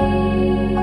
Música